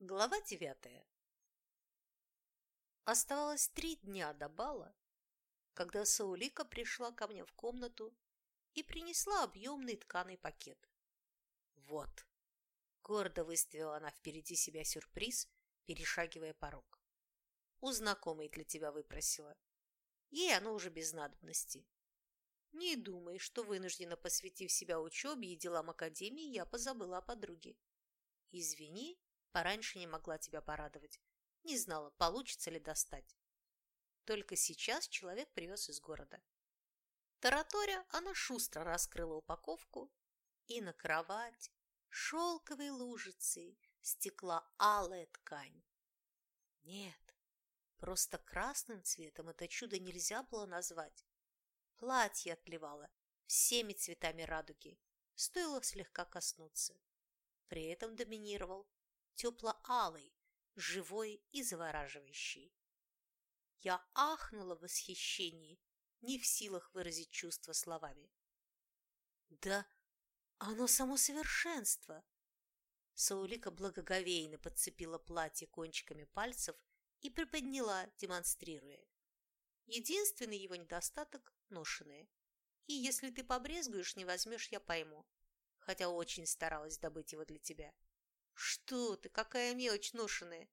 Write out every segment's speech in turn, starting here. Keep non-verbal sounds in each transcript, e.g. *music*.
Глава девятая Оставалось три дня до бала, когда Саулика пришла ко мне в комнату и принесла объемный тканый пакет. «Вот!» – гордо выставила она впереди себя сюрприз, перешагивая порог. «У знакомой для тебя выпросила. Ей оно уже без надобности. Не думай, что вынуждена посвятив себя учебе и делам Академии, я позабыла о подруге. Извини, пораньше не могла тебя порадовать. Не знала, получится ли достать. Только сейчас человек привез из города. Тараторя, она шустро раскрыла упаковку, и на кровать шелковой лужицей стекла алая ткань. Нет, просто красным цветом это чудо нельзя было назвать. Платье отливало всеми цветами радуги, стоило слегка коснуться. При этом доминировал тепло-алый, живой и завораживающий. Я ахнула в восхищении, не в силах выразить чувства словами. «Да оно само совершенство!» Саулика благоговейно подцепила платье кончиками пальцев и приподняла, демонстрируя. Единственный его недостаток – ношеные. И если ты побрезгуешь, не возьмешь, я пойму. Хотя очень старалась добыть его для тебя. Что ты, какая мелочь ношеная!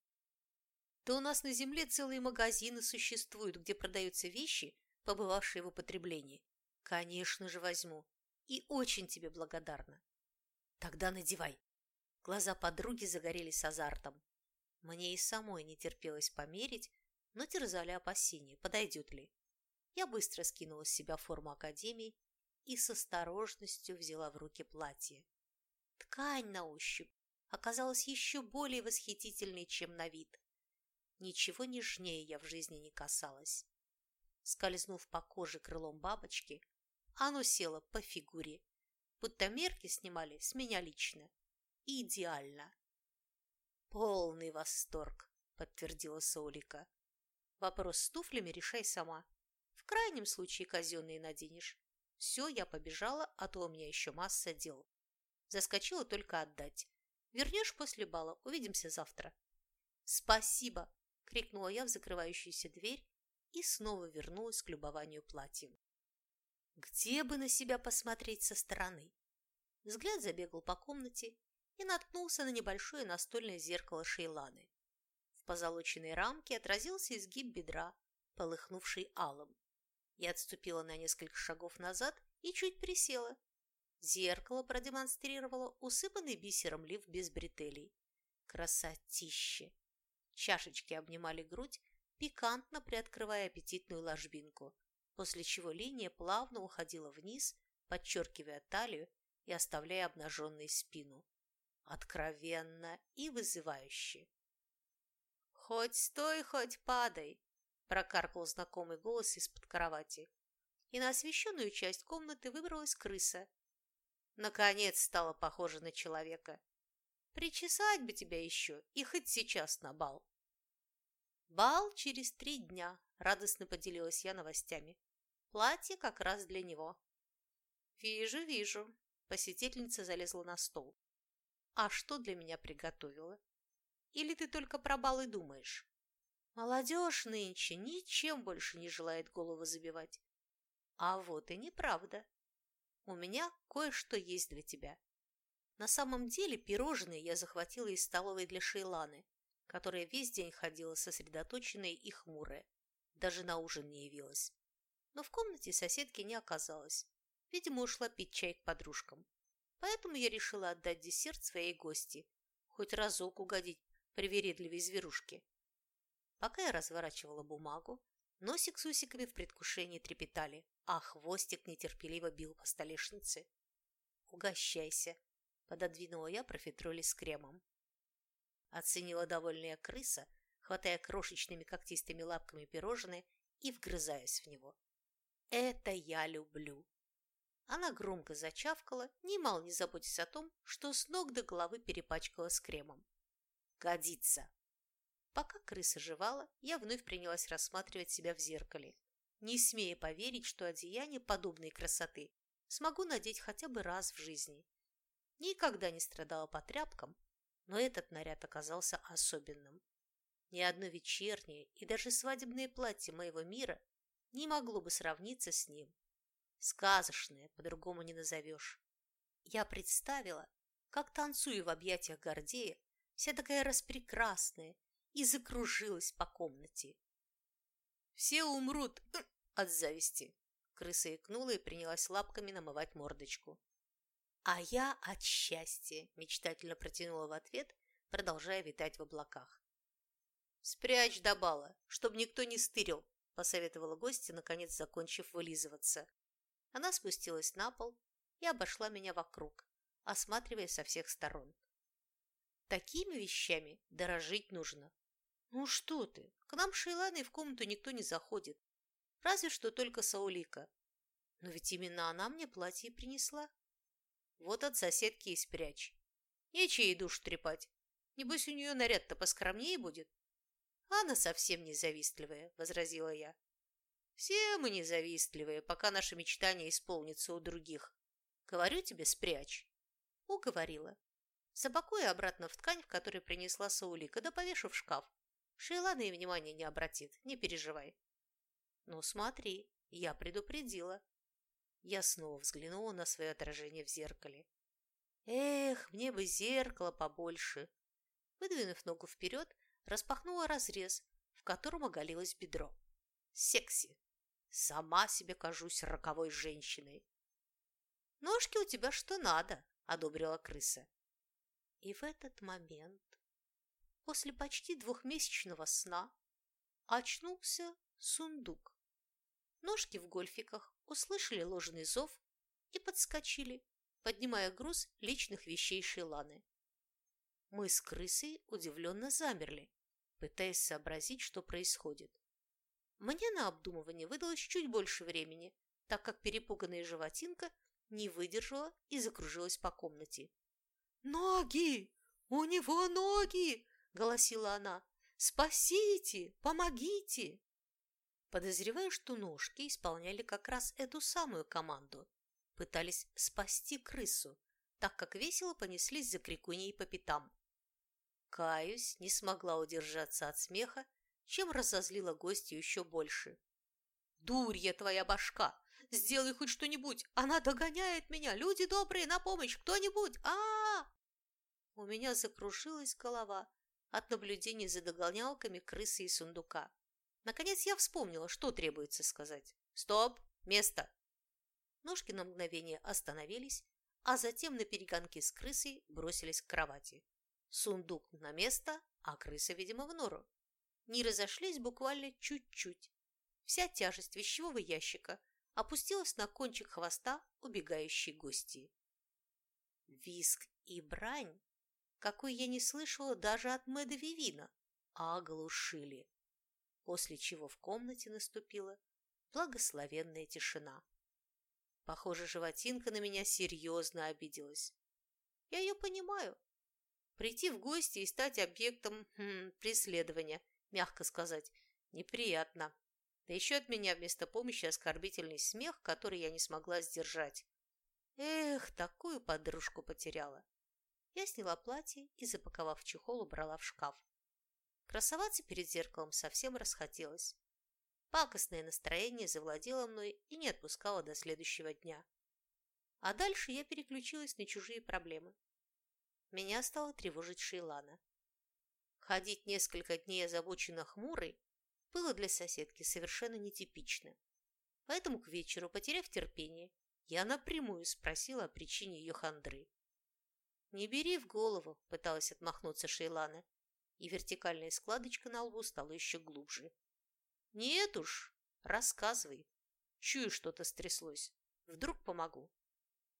Да у нас на земле целые магазины существуют, где продаются вещи, побывавшие в употреблении. Конечно же возьму. И очень тебе благодарна. Тогда надевай. Глаза подруги загорелись азартом. Мне и самой не терпелось померить, но терзали опасения, подойдет ли. Я быстро скинула с себя форму академии и с осторожностью взяла в руки платье. Ткань на ощупь оказалась еще более восхитительной, чем на вид. Ничего нежнее я в жизни не касалась. Скользнув по коже крылом бабочки, оно село по фигуре, будто мерки снимали с меня лично. Идеально. Полный восторг, подтвердила Солика. Вопрос с туфлями решай сама. В крайнем случае казенные наденешь. Все, я побежала, а то у меня еще масса дел. Заскочила только отдать. Вернешь после бала, увидимся завтра. Спасибо, крикнула я в закрывающуюся дверь и снова вернулась к любованию платьем. Где бы на себя посмотреть со стороны? Взгляд забегал по комнате и наткнулся на небольшое настольное зеркало Шейланы позолоченной рамке отразился изгиб бедра, полыхнувший алым. Я отступила на несколько шагов назад и чуть присела. Зеркало продемонстрировало усыпанный бисером лиф без бретелей. Красотище! Чашечки обнимали грудь, пикантно приоткрывая аппетитную ложбинку, после чего линия плавно уходила вниз, подчеркивая талию и оставляя обнаженной спину. Откровенно и вызывающе. «Хоть стой, хоть падай!» – прокаркал знакомый голос из-под кровати. И на освещенную часть комнаты выбралась крыса. Наконец стала похожа на человека. «Причесать бы тебя еще, и хоть сейчас на бал!» «Бал через три дня», – радостно поделилась я новостями. «Платье как раз для него». «Вижу, вижу», – посетительница залезла на стол. «А что для меня приготовила?» Или ты только про балы думаешь? Молодежь нынче ничем больше не желает голову забивать. А вот и неправда. У меня кое-что есть для тебя. На самом деле пирожные я захватила из столовой для Шейланы, которая весь день ходила сосредоточенная и хмурая. Даже на ужин не явилась. Но в комнате соседки не оказалось. Видимо, ушла пить чай к подружкам. Поэтому я решила отдать десерт своей гости, хоть разок угодить привередливой зверушки. Пока я разворачивала бумагу, носик с усиками в предвкушении трепетали, а хвостик нетерпеливо бил по столешнице. «Угощайся!» – пододвинула я профитроли с кремом. Оценила довольная крыса, хватая крошечными когтистыми лапками пирожное и вгрызаясь в него. «Это я люблю!» Она громко зачавкала, немало не заботясь о том, что с ног до головы перепачкала с кремом. Годится. Пока крыса жевала, я вновь принялась рассматривать себя в зеркале, не смея поверить, что одеяние подобной красоты смогу надеть хотя бы раз в жизни. Никогда не страдала по тряпкам, Но этот наряд оказался особенным. Ни одно вечернее и даже свадебное платье моего мира не могло бы сравниться с ним. Сказочное, по-другому не назовешь. Я представила, как танцую в объятиях Гордея, вся такая распрекрасная, и закружилась по комнате. «Все умрут *clears throat* от зависти!» Крыса икнула и принялась лапками намывать мордочку. «А я от счастья!» – мечтательно протянула в ответ, продолжая витать в облаках. «Спрячь до бала, чтобы никто не стырил!» – посоветовала гостья, наконец закончив вылизываться. Она спустилась на пол и обошла меня вокруг, осматривая со всех сторон. Такими вещами дорожить нужно. Ну что ты, к нам с Шейланой в комнату никто не заходит. Разве что только Саулика. Но ведь именно она мне платье принесла. Вот от соседки и спрячь. Нечего ей душ трепать. Небось, у нее наряд-то поскромнее будет. Она совсем не завистливая, возразила я. Все мы независтливые, пока наши мечтания исполнятся у других. Говорю тебе, спрячь. Уговорила. Запакую обратно в ткань, в которой принесла Саулика, да повешу в шкаф. Шейлана и внимания не обратит, не переживай. Ну смотри, я предупредила. Я снова взглянула на свое отражение в зеркале. Эх, мне бы зеркало побольше. Выдвинув ногу вперед, распахнула разрез, в котором оголилось бедро. Секси. Сама себе кажусь роковой женщиной. Ножки у тебя что надо, одобрила крыса. И в этот момент, после почти двухмесячного сна, очнулся сундук. Ножки в гольфиках услышали ложный зов и подскочили, поднимая груз личных вещей Шиланы. Мы с крысой удивленно замерли, пытаясь сообразить, что происходит. Мне на обдумывание выдалось чуть больше времени, так как перепуганная животинка не выдержала и закружилась по комнате. «Ноги! У него ноги!» – голосила она. «Спасите! Помогите!» Подозреваю, что ножки исполняли как раз эту самую команду. Пытались спасти крысу, так как весело понеслись за крикуней по пятам. Каюсь, не смогла удержаться от смеха, чем разозлила гостью еще больше. «Дурья твоя башка! Сделай хоть что-нибудь! Она догоняет меня! Люди добрые, на помощь! Кто-нибудь! а, -а, -а У меня закружилась голова от наблюдения за догонялками крысы и сундука. Наконец я вспомнила, что требуется сказать. «Стоп! Место!» Ножки на мгновение остановились, а затем на перегонки с крысой бросились к кровати. Сундук на место, а крыса, видимо, в нору. Не разошлись буквально чуть-чуть. Вся тяжесть вещевого ящика опустилась на кончик хвоста убегающей гости. Виск и брань, какой я не слышала даже от Мэда Вивина, оглушили после чего в комнате наступила благословенная тишина. Похоже, животинка на меня серьезно обиделась. Я ее понимаю. Прийти в гости и стать объектом хм, преследования, мягко сказать, неприятно. Да еще от меня вместо помощи оскорбительный смех, который я не смогла сдержать. Эх, такую подружку потеряла. Я сняла платье и, запаковав чехол, убрала в шкаф. Красоваться перед зеркалом совсем расхотелось. Пакостное настроение завладело мной и не отпускало до следующего дня. А дальше я переключилась на чужие проблемы. Меня стало тревожить Шейлана. Ходить несколько дней озабоченно хмурой было для соседки совершенно нетипично. Поэтому к вечеру, потеряв терпение, я напрямую спросила о причине ее хандры. «Не бери в голову», – пыталась отмахнуться Шейлана и вертикальная складочка на лбу стала еще глубже. «Нет уж, рассказывай. Чую, что-то стряслось. Вдруг помогу».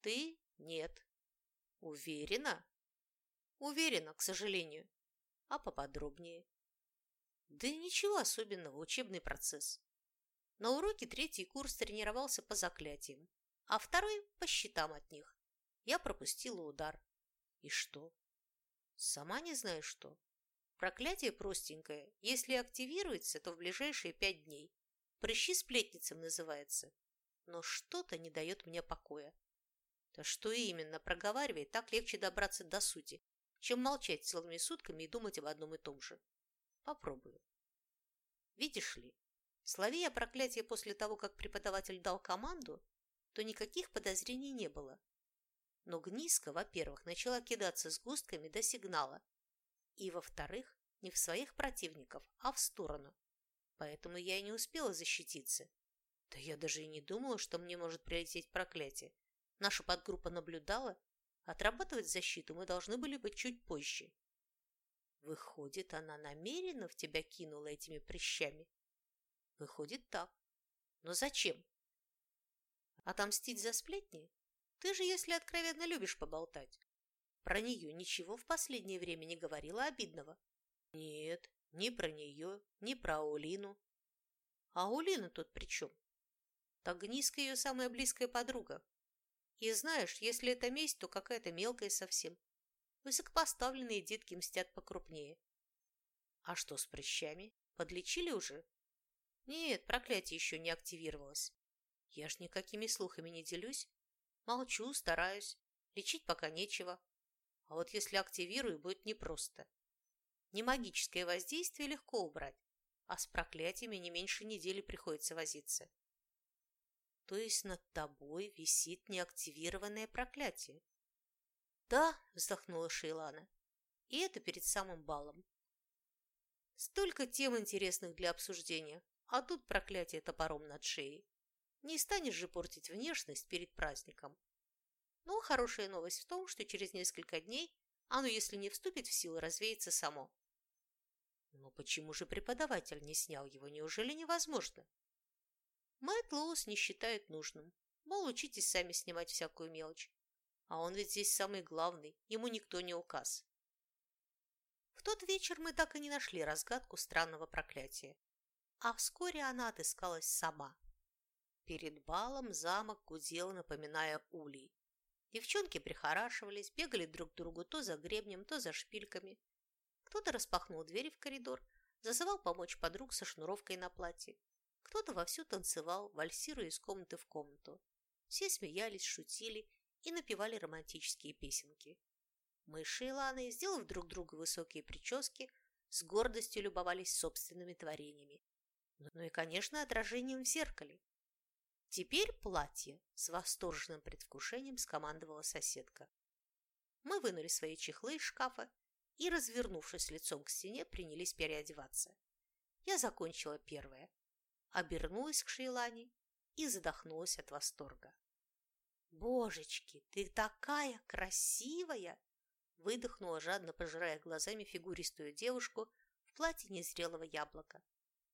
«Ты? Нет». «Уверена?» «Уверена, к сожалению. А поподробнее?» «Да ничего особенного, учебный процесс. На уроке третий курс тренировался по заклятиям, а второй – по счетам от них. Я пропустила удар. И что? Сама не знаю что. Проклятие простенькое. Если активируется, то в ближайшие пять дней. Прыщи сплетницам называется. Но что-то не дает мне покоя. Да что именно, проговаривай, так легче добраться до сути, чем молчать целыми сутками и думать об одном и том же. Попробую. Видишь ли, слови я проклятие после того, как преподаватель дал команду, то никаких подозрений не было. Но Гниска, во-первых, начала кидаться с густками до сигнала, и, во-вторых, не в своих противников, а в сторону. Поэтому я и не успела защититься. Да я даже и не думала, что мне может прилететь проклятие. Наша подгруппа наблюдала. Отрабатывать защиту мы должны были быть чуть позже. Выходит, она намеренно в тебя кинула этими прыщами? Выходит так. Но зачем? Отомстить за сплетни? Ты же, если откровенно любишь поболтать. Про нее ничего в последнее время не говорила обидного. Нет, ни про нее, ни про Аулину. А Аулина тут при чем? Так Гниска ее самая близкая подруга. И знаешь, если это месть, то какая-то мелкая совсем. Высокопоставленные детки мстят покрупнее. А что с прыщами? Подлечили уже? Нет, проклятие еще не активировалось. Я ж никакими слухами не делюсь. Молчу, стараюсь. Лечить пока нечего. А вот если активирую, будет непросто. Не магическое воздействие легко убрать, а с проклятиями не меньше недели приходится возиться. То есть над тобой висит неактивированное проклятие. Да, вздохнула Шейлана. И это перед самым балом. Столько тем интересных для обсуждения, а тут проклятие топором над шеей. Не станешь же портить внешность перед праздником. Но хорошая новость в том, что через несколько дней оно, если не вступит в силу, развеется само. Но почему же преподаватель не снял его? Неужели невозможно? Мэтт Лоус не считает нужным. Мол, учитесь сами снимать всякую мелочь. А он ведь здесь самый главный, ему никто не указ. В тот вечер мы так и не нашли разгадку странного проклятия. А вскоре она отыскалась сама. Перед балом замок гудел, напоминая улей. Девчонки прихорашивались, бегали друг к другу то за гребнем, то за шпильками. Кто-то распахнул дверь в коридор, зазывал помочь подруг со шнуровкой на платье. Кто-то вовсю танцевал, вальсируя из комнаты в комнату. Все смеялись, шутили и напевали романтические песенки. Мы с Шейланой, сделав друг другу высокие прически, с гордостью любовались собственными творениями. Ну и, конечно, отражением в зеркале. Теперь платье с восторженным предвкушением скомандовала соседка. Мы вынули свои чехлы из шкафа и, развернувшись лицом к стене, принялись переодеваться. Я закончила первое, обернулась к Шейлане и задохнулась от восторга. «Божечки, ты такая красивая!» выдохнула, жадно пожирая глазами фигуристую девушку в платье незрелого яблока.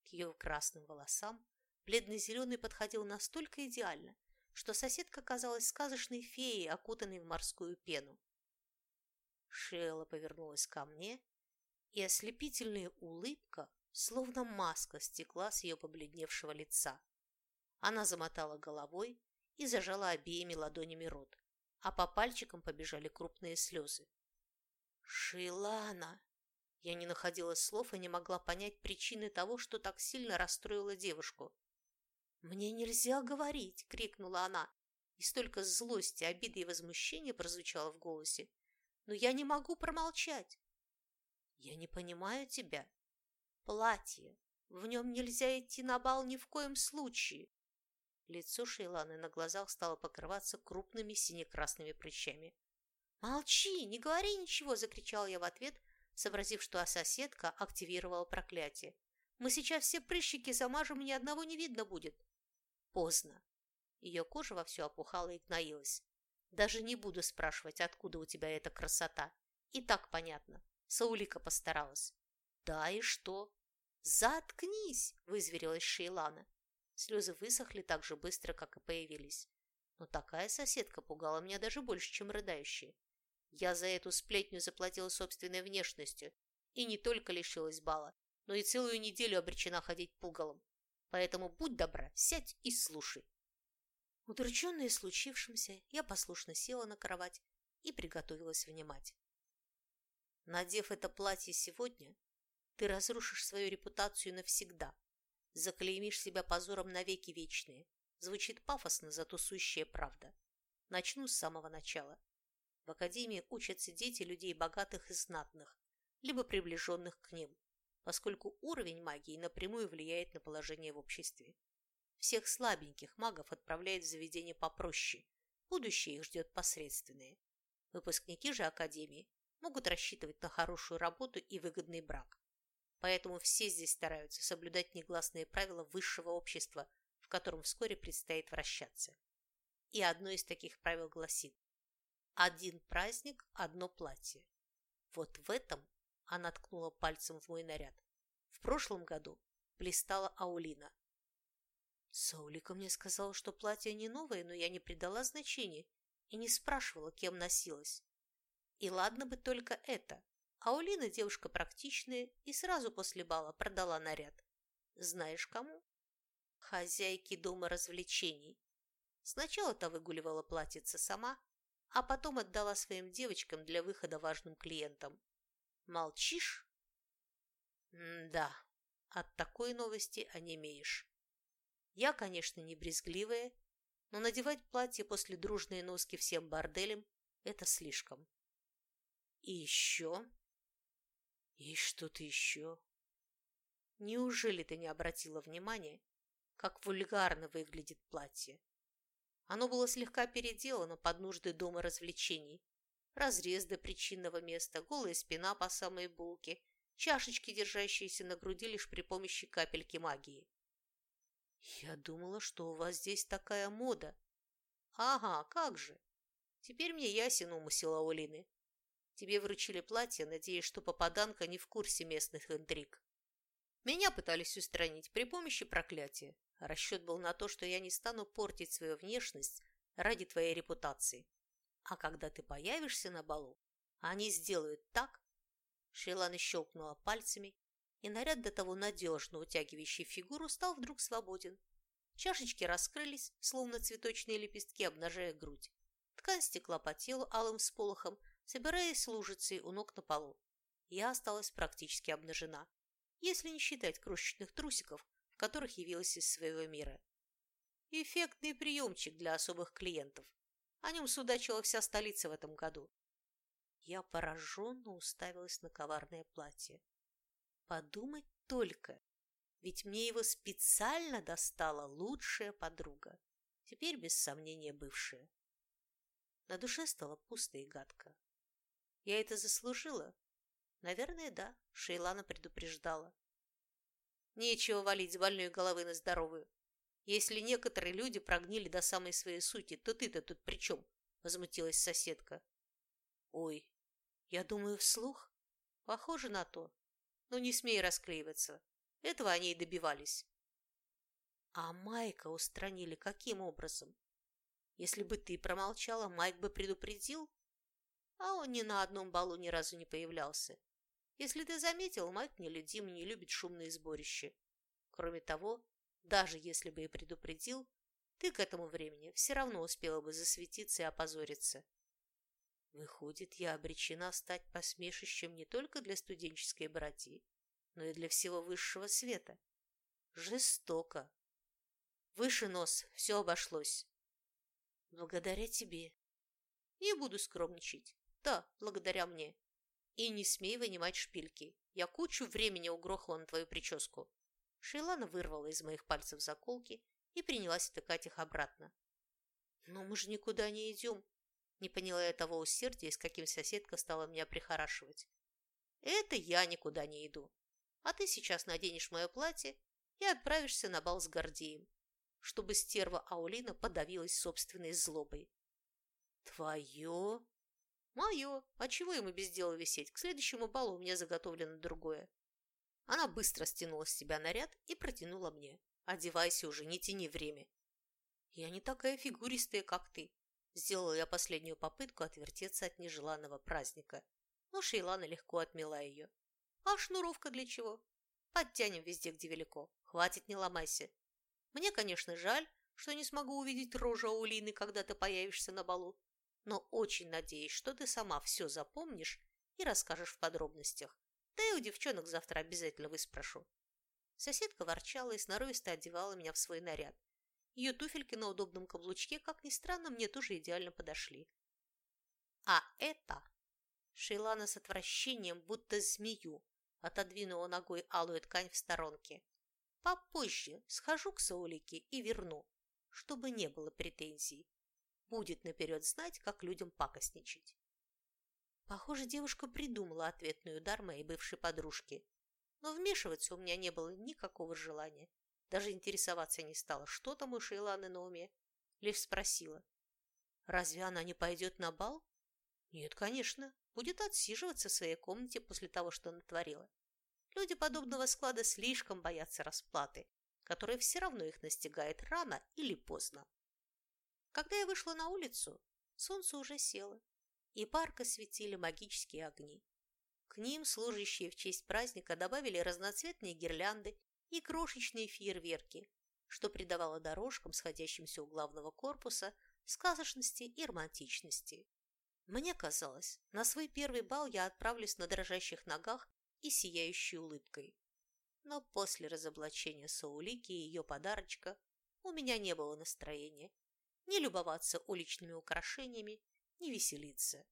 К ее красным волосам бледно-зеленый подходил настолько идеально, что соседка казалась сказочной феей, окутанной в морскую пену. Шейла повернулась ко мне, и ослепительная улыбка Словно маска стекла с ее побледневшего лица. Она замотала головой и зажала обеими ладонями рот, а по пальчикам побежали крупные слезы. «Шилана!» Я не находила слов и не могла понять причины того, что так сильно расстроила девушку. «Мне нельзя говорить!» — крикнула она, и столько злости, обиды и возмущения прозвучало в голосе. «Но я не могу промолчать!» «Я не понимаю тебя!» Платье. В нем нельзя идти на бал ни в коем случае. Лицо Шейланы на глазах стало покрываться крупными сине-красными прыщами. «Молчи, не говори ничего!» – закричал я в ответ, сообразив, что соседка активировала проклятие. «Мы сейчас все прыщики замажем, и ни одного не видно будет!» Поздно. Ее кожа вовсю опухала и гноилась. Даже не буду спрашивать, откуда у тебя эта красота. И так понятно. Саулика постаралась. «Да и что?» «Заткнись!» – вызверилась Шейлана. Слезы высохли так же быстро, как и появились. Но такая соседка пугала меня даже больше, чем рыдающая. Я за эту сплетню заплатила собственной внешностью и не только лишилась бала, но и целую неделю обречена ходить пугалом. Поэтому будь добра, сядь и слушай. Удрученная случившимся, я послушно села на кровать и приготовилась внимать. Надев это платье сегодня, ты разрушишь свою репутацию навсегда. Заклеймишь себя позором навеки вечные. Звучит пафосно, зато сущая правда. Начну с самого начала. В академии учатся дети людей богатых и знатных, либо приближенных к ним, поскольку уровень магии напрямую влияет на положение в обществе. Всех слабеньких магов отправляют в заведение попроще, будущее их ждет посредственное. Выпускники же академии могут рассчитывать на хорошую работу и выгодный брак. Поэтому все здесь стараются соблюдать негласные правила высшего общества, в котором вскоре предстоит вращаться. И одно из таких правил гласит «Один праздник, одно платье». Вот в этом она ткнула пальцем в мой наряд. В прошлом году блистала Аулина. Саулика мне сказала, что платье не новое, но я не придала значения и не спрашивала, кем носилась. И ладно бы только это. Аулина девушка практичная и сразу после бала продала наряд. Знаешь кому? Хозяйке дома развлечений. Сначала-то выгуливала платьице сама, а потом отдала своим девочкам для выхода важным клиентам. Молчишь? М да, от такой новости онемеешь. Я, конечно, не брезгливая, но надевать платье после дружной носки всем борделям – это слишком. И еще... И что-то еще. Неужели ты не обратила внимания, как вульгарно выглядит платье? Оно было слегка переделано под нужды дома развлечений. Разрез до причинного места, голая спина по самой булке, чашечки, держащиеся на груди лишь при помощи капельки магии. Я думала, что у вас здесь такая мода. Ага, как же. Теперь мне ясен умысел Аулины. Тебе вручили платье, надеясь, что попаданка не в курсе местных интриг. Меня пытались устранить при помощи проклятия. Расчет был на то, что я не стану портить свою внешность ради твоей репутации. А когда ты появишься на балу, они сделают так... Шейлана щелкнула пальцами, и наряд до того надежно утягивающий фигуру стал вдруг свободен. Чашечки раскрылись, словно цветочные лепестки, обнажая грудь. Ткань стекла по телу алым сполохом, собираясь лужицей у ног на полу. Я осталась практически обнажена, если не считать крошечных трусиков, в которых явилась из своего мира. Эффектный приемчик для особых клиентов. О нем судачила вся столица в этом году. Я пораженно уставилась на коварное платье. Подумать только, ведь мне его специально достала лучшая подруга, теперь без сомнения бывшая. На душе стало пусто и гадко. Я это заслужила? Наверное, да, Шейлана предупреждала. Нечего валить с головы на здоровую. Если некоторые люди прогнили до самой своей сути, то ты-то тут при чем? Возмутилась соседка. Ой, я думаю вслух. Похоже на то. Но не смей расклеиваться. Этого они и добивались. А Майка устранили каким образом? Если бы ты промолчала, Майк бы предупредил. А он ни на одном балу ни разу не появлялся. Если ты заметил, Майк нелюдим и не любит шумные сборища. Кроме того, даже если бы и предупредил, ты к этому времени все равно успела бы засветиться и опозориться. Выходит, я обречена стать посмешищем не только для студенческой братьи, но и для всего высшего света. Жестоко. Выше нос, все обошлось. Благодаря тебе. Не буду скромничать. Да, благодаря мне. И не смей вынимать шпильки. Я кучу времени угрохала на твою прическу. Шейлана вырвала из моих пальцев заколки и принялась втыкать их обратно. Но мы же никуда не идем. Не поняла я того усердия, с каким соседка стала меня прихорашивать. Это я никуда не иду. А ты сейчас наденешь мое платье и отправишься на бал с Гордеем, чтобы стерва Аулина подавилась собственной злобой. Твое? Мое. А чего ему без дела висеть? К следующему балу у меня заготовлено другое. Она быстро стянула с себя наряд и протянула мне. Одевайся уже, не тяни время. Я не такая фигуристая, как ты. Сделала я последнюю попытку отвертеться от нежеланного праздника, но Шейлана легко отмела ее. А шнуровка для чего? Подтянем везде, где велико. Хватит, не ломайся. Мне, конечно, жаль, что не смогу увидеть рожу Аулины, когда ты появишься на балу, но очень надеюсь, что ты сама все запомнишь и расскажешь в подробностях. Да и у девчонок завтра обязательно выспрошу. Соседка ворчала и сноровисто одевала меня в свой наряд, ее туфельки на удобном каблучке, как ни странно, мне тоже идеально подошли. А это... Шейлана с отвращением, будто змею, отодвинула ногой алую ткань в сторонке. Попозже схожу к Саулике и верну, чтобы не было претензий. Будет наперед знать, как людям пакостничать. Похоже, девушка придумала ответный удар моей бывшей подружки. Но вмешиваться у меня не было никакого желания. Даже интересоваться не стала, что там у Шейланы на уме. Лишь спросила. Разве она не пойдет на бал? Нет, конечно. Будет отсиживаться в своей комнате после того, что натворила. Люди подобного склада слишком боятся расплаты, которая все равно их настигает рано или поздно. Когда я вышла на улицу, солнце уже село, и парка светили магические огни. К ним служащие в честь праздника добавили разноцветные гирлянды и крошечные фейерверки, что придавало дорожкам, сходящимся у главного корпуса, сказочности и романтичности. Мне казалось, на свой первый бал я отправлюсь на дрожащих ногах и сияющей улыбкой. Но после разоблачения Саулики и ее подарочка у меня не было настроения ни любоваться уличными украшениями, ни веселиться.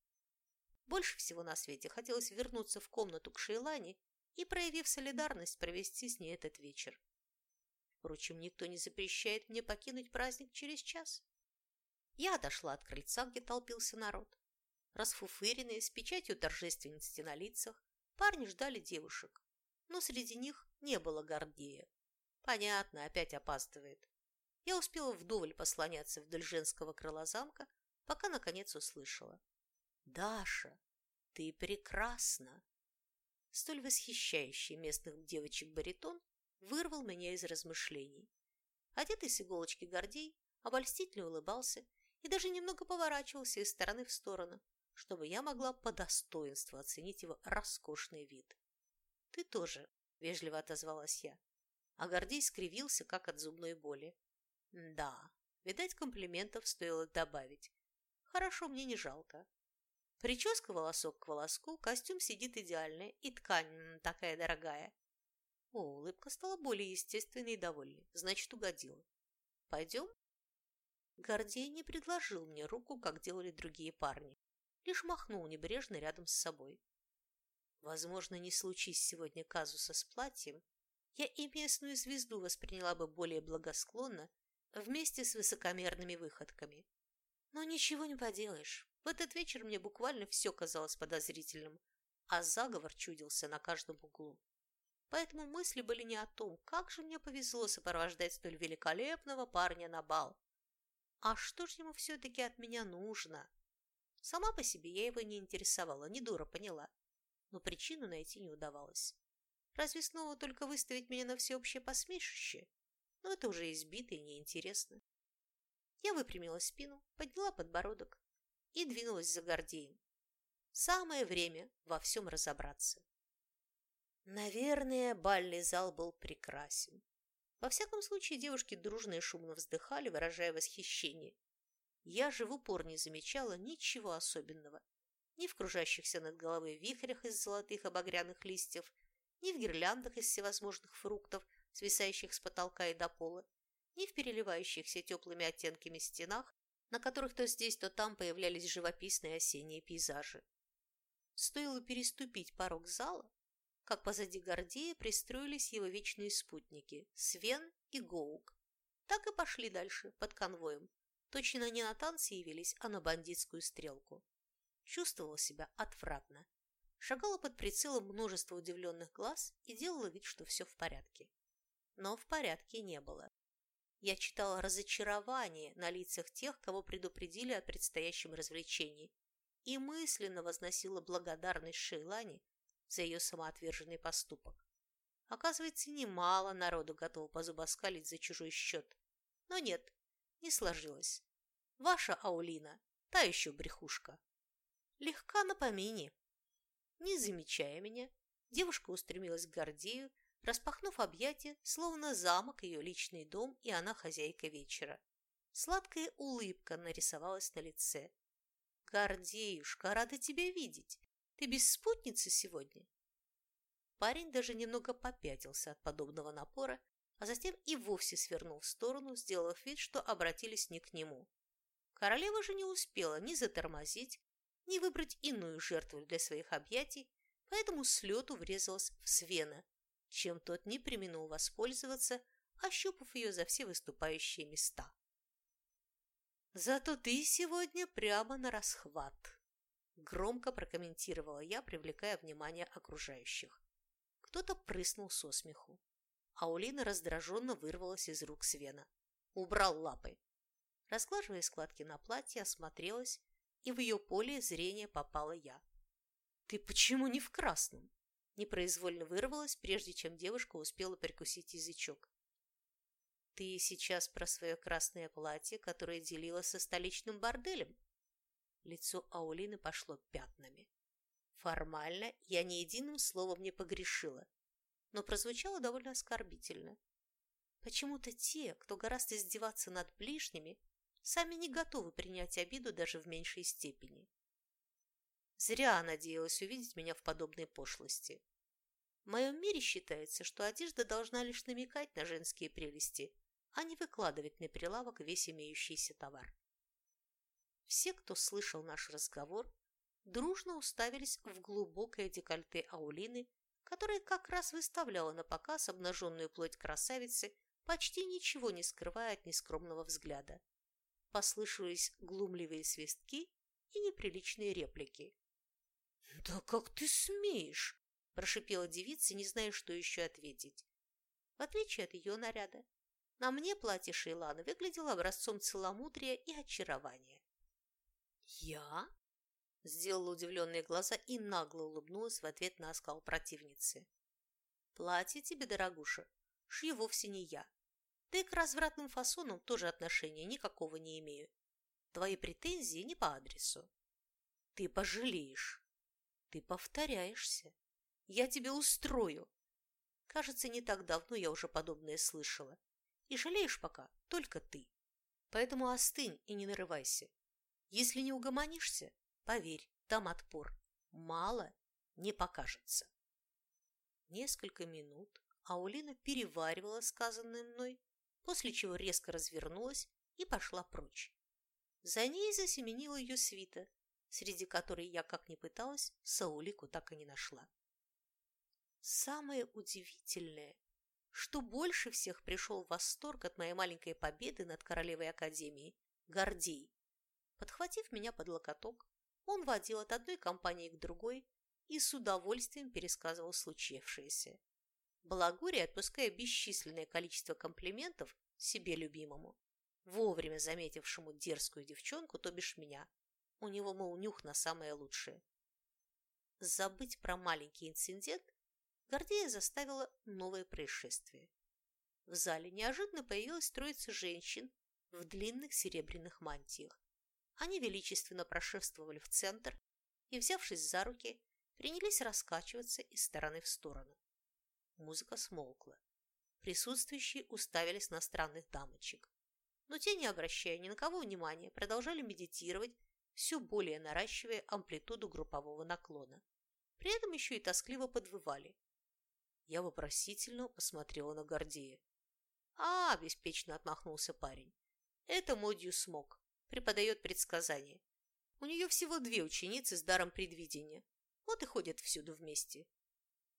Больше всего на свете хотелось вернуться в комнату к Шейлане и, проявив солидарность, провести с ней этот вечер. Впрочем, никто не запрещает мне покинуть праздник через час. Я отошла от крыльца, где толпился народ. Расфуфыренные, с печатью торжественности на лицах, парни ждали девушек, но среди них не было Гордея. Понятно, опять опаздывает. Я успела вдоволь послоняться вдоль женского крыла замка, пока наконец услышала. «Даша, ты прекрасна!» Столь восхищающий местных девочек баритон вырвал меня из размышлений. Одетый с иголочки Гордей обольстительно улыбался и даже немного поворачивался из стороны в сторону, чтобы я могла по достоинству оценить его роскошный вид. «Ты тоже», – вежливо отозвалась я. А Гордей скривился, как от зубной боли. Да, видать, комплиментов стоило добавить. Хорошо, мне не жалко. Прическа волосок к волоску, костюм сидит идеально, и ткань такая дорогая. О, улыбка стала более естественной и довольной. Значит, угодила. Пойдем? Гордей не предложил мне руку, как делали другие парни. Лишь махнул небрежно рядом с собой. Возможно, не случись сегодня казуса с платьем, я и местную звезду восприняла бы более благосклонно, вместе с высокомерными выходками. Но ничего не поделаешь. В этот вечер мне буквально все казалось подозрительным, а заговор чудился на каждом углу. Поэтому мысли были не о том, как же мне повезло сопровождать столь великолепного парня на бал. А что же ему все-таки от меня нужно? Сама по себе я его не интересовала, не дура поняла. Но причину найти не удавалось. Разве снова только выставить меня на всеобщее посмешище? но это уже избито и неинтересно. Я выпрямила спину, подняла подбородок и двинулась за Гордеем. Самое время во всем разобраться. Наверное, бальный зал был прекрасен. Во всяком случае, девушки дружно и шумно вздыхали, выражая восхищение. Я же в упор не замечала ничего особенного. Ни в кружащихся над головой вихрях из золотых обогряных листьев, ни в гирляндах из всевозможных фруктов – свисающих с потолка и до пола, ни в переливающихся теплыми оттенками стенах, на которых то здесь, то там появлялись живописные осенние пейзажи. Стоило переступить порог зала, как позади Гордея пристроились его вечные спутники – Свен и Гоук. Так и пошли дальше, под конвоем. Точно не на танцы явились, а на бандитскую стрелку. Чувствовала себя отвратно. Шагала под прицелом множества удивленных глаз и делала вид, что все в порядке но в порядке не было. Я читала разочарование на лицах тех, кого предупредили о предстоящем развлечении, и мысленно возносила благодарность Шейлане за ее самоотверженный поступок. Оказывается, немало народу готово позубоскалить за чужой счет. Но нет, не сложилось. Ваша Аулина, та еще брехушка. Легка на помине. Не замечая меня, девушка устремилась к Гордею, распахнув объятия, словно замок ее личный дом, и она хозяйка вечера. Сладкая улыбка нарисовалась на лице. «Гордеюшка, рада тебя видеть. Ты без спутницы сегодня?» Парень даже немного попятился от подобного напора, а затем и вовсе свернул в сторону, сделав вид, что обратились не к нему. Королева же не успела ни затормозить, не выбрать иную жертву для своих объятий, поэтому с лету врезалась в Свена, чем тот не применил воспользоваться, ощупав ее за все выступающие места. «Зато ты сегодня прямо на расхват», – громко прокомментировала я, привлекая внимание окружающих. Кто-то прыснул со смеху. Аулина раздраженно вырвалась из рук Свена. Убрал лапы. Разглаживая складки на платье, осмотрелась, и в ее поле зрения попала я. «Ты почему не в красном?» Непроизвольно вырвалась, прежде чем девушка успела прикусить язычок. «Ты сейчас про свое красное платье, которое делила со столичным борделем?» Лицо Аулины пошло пятнами. Формально я ни единым словом не погрешила, но прозвучало довольно оскорбительно. Почему-то те, кто гораздо издеваться над ближними, сами не готовы принять обиду даже в меньшей степени. Зря надеялась увидеть меня в подобной пошлости. В моем мире считается, что одежда должна лишь намекать на женские прелести, а не выкладывать на прилавок весь имеющийся товар. Все, кто слышал наш разговор, дружно уставились в глубокое декольте Аулины, которая как раз выставляла на показ обнаженную плоть красавицы, почти ничего не скрывая от нескромного взгляда. Послышались глумливые свистки и неприличные реплики. «Да как ты смеешь!» – прошипела девица, не зная, что еще ответить. В отличие от ее наряда, на мне платье Шейлана выглядело образцом целомудрия и очарования. «Я?» – сделала удивленные глаза и нагло улыбнулась в ответ на оскал противницы. «Платье тебе, дорогуша, шью вовсе не я. Да и к развратным фасонам тоже отношения никакого не имею. Твои претензии не по адресу. Ты пожалеешь. Ты повторяешься. Я тебе устрою. Кажется, не так давно я уже подобное слышала. И жалеешь пока только ты. Поэтому остынь и не нарывайся. Если не угомонишься, поверь, там отпор. Мало не покажется. Несколько минут Аулина переваривала сказанное мной, после чего резко развернулась и пошла прочь. За ней засеменила ее свита, среди которой я, как ни пыталась, Саулику так и не нашла. Самое удивительное, что больше всех пришел в восторг от моей маленькой победы над Королевой Академией Гордей. Подхватив меня под локоток, он водил от одной компании к другой и с удовольствием пересказывал случившееся. Балагурия, отпуская бесчисленное количество комплиментов себе любимому, вовремя заметившему дерзкую девчонку, то бишь меня. У него, мол, нюх на самое лучшее. Забыть про маленький инцидент Гордея заставила новое происшествие. В зале неожиданно появилась троица женщин в длинных серебряных мантиях. Они величественно прошествовали в центр и, взявшись за руки, принялись раскачиваться из стороны в сторону. Музыка смолкла. Присутствующие уставились на странных дамочек. Но те, не обращая ни на кого внимания, продолжали медитировать, все более наращивая амплитуду группового наклона. При этом еще и тоскливо подвывали, я вопросительно посмотрела на Гордея. «А, – беспечно отмахнулся парень. Это Модью Смок. Преподает предсказания. У нее всего две ученицы с даром предвидения. Вот и ходят всюду вместе».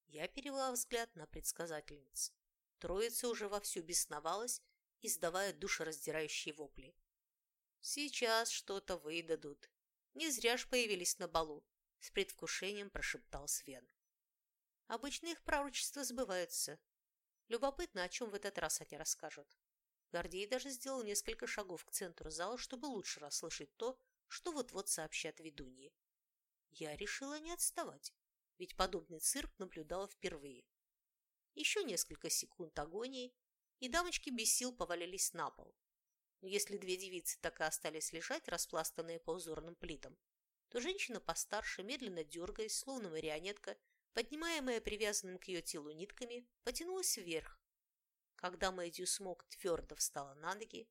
Я перевела взгляд на предсказательниц. Троица уже вовсю бесновалась, издавая душераздирающие вопли. «Сейчас что-то выдадут. Не зря ж появились на балу», – с предвкушением прошептал Свен. Обычно их пророчества сбываются. Любопытно, о чем в этот раз они расскажут. Гордей даже сделал несколько шагов к центру зала, чтобы лучше расслышать то, что вот-вот сообщат ведуньи. Я решила не отставать, ведь подобный цирк наблюдала впервые. Еще несколько секунд агонии, и дамочки без сил повалились на пол. Если две девицы так и остались лежать, распластанные по узорным плитам, то женщина постарше, медленно дергаясь, словно марионетка, поднимаемая привязанным к ее телу нитками, потянулась вверх. Когда Мэдью Смок твердо встала на ноги,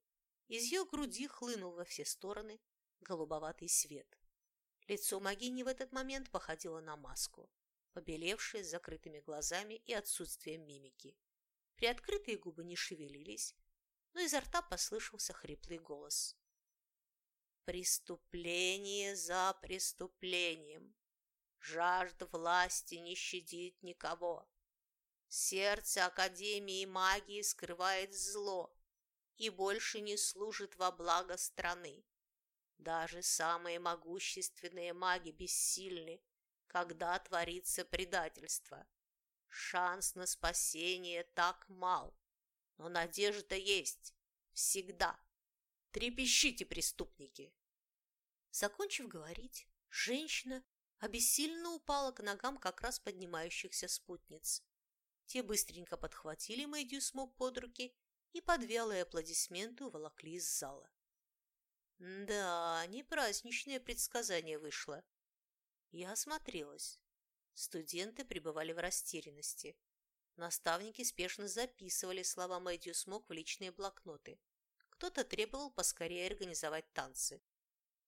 из ее груди хлынул во все стороны голубоватый свет. Лицо Магини в этот момент походило на маску, побелевшее с закрытыми глазами и отсутствием мимики. Приоткрытые губы не шевелились, но изо рта послышался хриплый голос. Преступление за преступлением. Жажда власти не щадит никого. Сердце Академии магии скрывает зло и больше не служит во благо страны. Даже самые могущественные маги бессильны, когда творится предательство. Шанс на спасение так мал, но надежда есть всегда. Трепещите, преступники!» Закончив говорить, женщина обессиленно упала к ногам как раз поднимающихся спутниц. Те быстренько подхватили Мэдью под руки и под вялые аплодисменты уволокли из зала. Да, не праздничное предсказание вышло. Я осмотрелась. Студенты пребывали в растерянности. Наставники спешно записывали слова Мэдью Смок в личные блокноты. Кто-то требовал поскорее организовать танцы.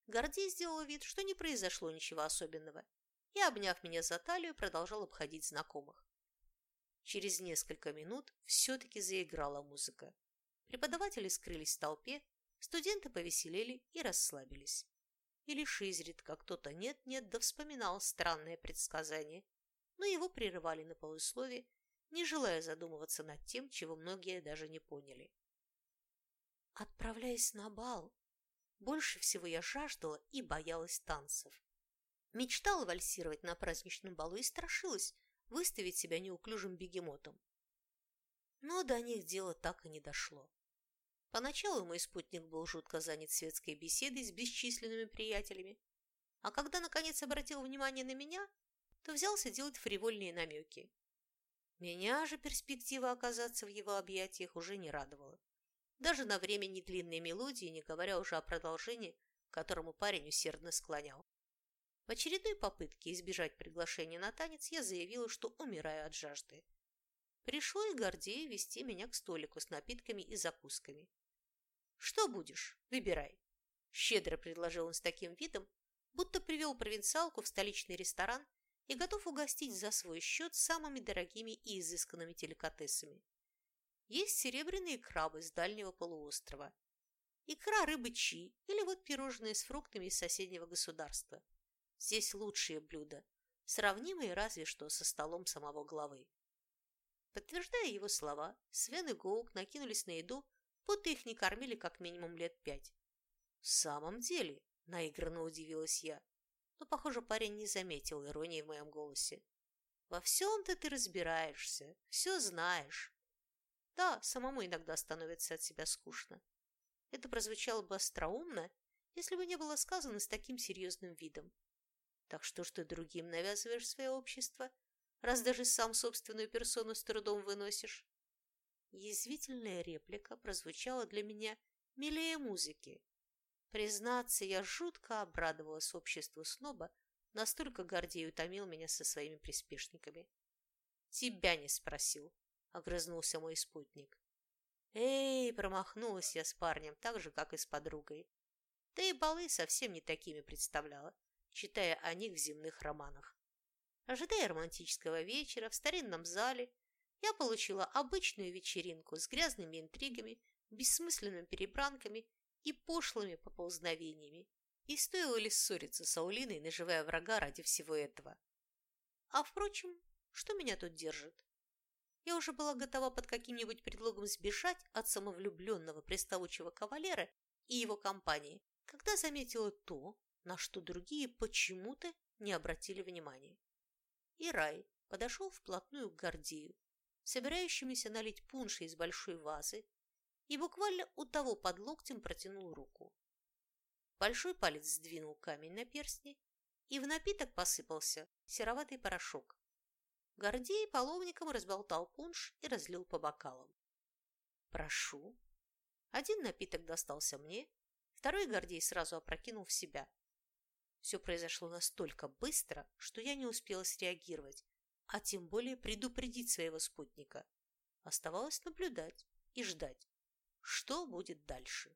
Гордей сделал вид, что не произошло ничего особенного, и, обняв меня за талию, продолжал обходить знакомых. Через несколько минут все-таки заиграла музыка. Преподаватели скрылись в толпе, студенты повеселели и расслабились. И лишь изредка кто-то нет-нет да вспоминал странное предсказание, но его прерывали на полуслове, не желая задумываться над тем, чего многие даже не поняли. Отправляясь на бал, больше всего я жаждала и боялась танцев. Мечтала вальсировать на праздничном балу и страшилась выставить себя неуклюжим бегемотом. Но до них дело так и не дошло. Поначалу мой спутник был жутко занят светской беседой с бесчисленными приятелями, а когда наконец обратил внимание на меня, то взялся делать фривольные намеки. Меня же перспектива оказаться в его объятиях уже не радовала даже на время недлинной мелодии, не говоря уже о продолжении, к которому парень усердно склонял. В очередной попытке избежать приглашения на танец я заявила, что умираю от жажды. Пришло и Гордею вести меня к столику с напитками и закусками. «Что будешь? Выбирай!» Щедро предложил он с таким видом, будто привел провинциалку в столичный ресторан и готов угостить за свой счет самыми дорогими и изысканными деликатесами. Есть серебряные крабы с дальнего полуострова, икра рыбы чи или вот пирожные с фруктами из соседнего государства. Здесь лучшие блюда, сравнимые разве что со столом самого главы. Подтверждая его слова, Свен и Гоук накинулись на еду, будто их не кормили как минимум лет пять. «В самом деле?» – наигранно удивилась я. Но, похоже, парень не заметил иронии в моем голосе. «Во всем-то ты разбираешься, все знаешь. Да, самому иногда становится от себя скучно. Это прозвучало бы остроумно, если бы не было сказано с таким серьезным видом. Так что ж ты другим навязываешь свое общество, раз даже сам собственную персону с трудом выносишь? Язвительная реплика прозвучала для меня милее музыки. Признаться, я жутко обрадовалась обществу сноба, настолько Гордей утомил меня со своими приспешниками. Тебя не спросил, – огрызнулся мой спутник. «Эй!» – промахнулась я с парнем, так же, как и с подругой. Да и балы совсем не такими представляла, читая о них в земных романах. Ожидая романтического вечера в старинном зале, я получила обычную вечеринку с грязными интригами, бессмысленными перебранками и пошлыми поползновениями. И стоило ли ссориться с Аулиной, наживая врага ради всего этого? А, впрочем, что меня тут держит? Я уже была готова под каким-нибудь предлогом сбежать от самовлюбленного приставучего кавалера и его компании, когда заметила то, на что другие почему-то не обратили внимания. И Рай подошел вплотную к Гордею, собирающемуся налить пунша из большой вазы, и буквально у того под локтем протянул руку. Большой палец сдвинул камень на перстне, и в напиток посыпался сероватый порошок, Гордей половником разболтал пунш и разлил по бокалам. «Прошу». Один напиток достался мне, второй Гордей сразу опрокинул в себя. Все произошло настолько быстро, что я не успела среагировать, а тем более предупредить своего спутника. Оставалось наблюдать и ждать, что будет дальше.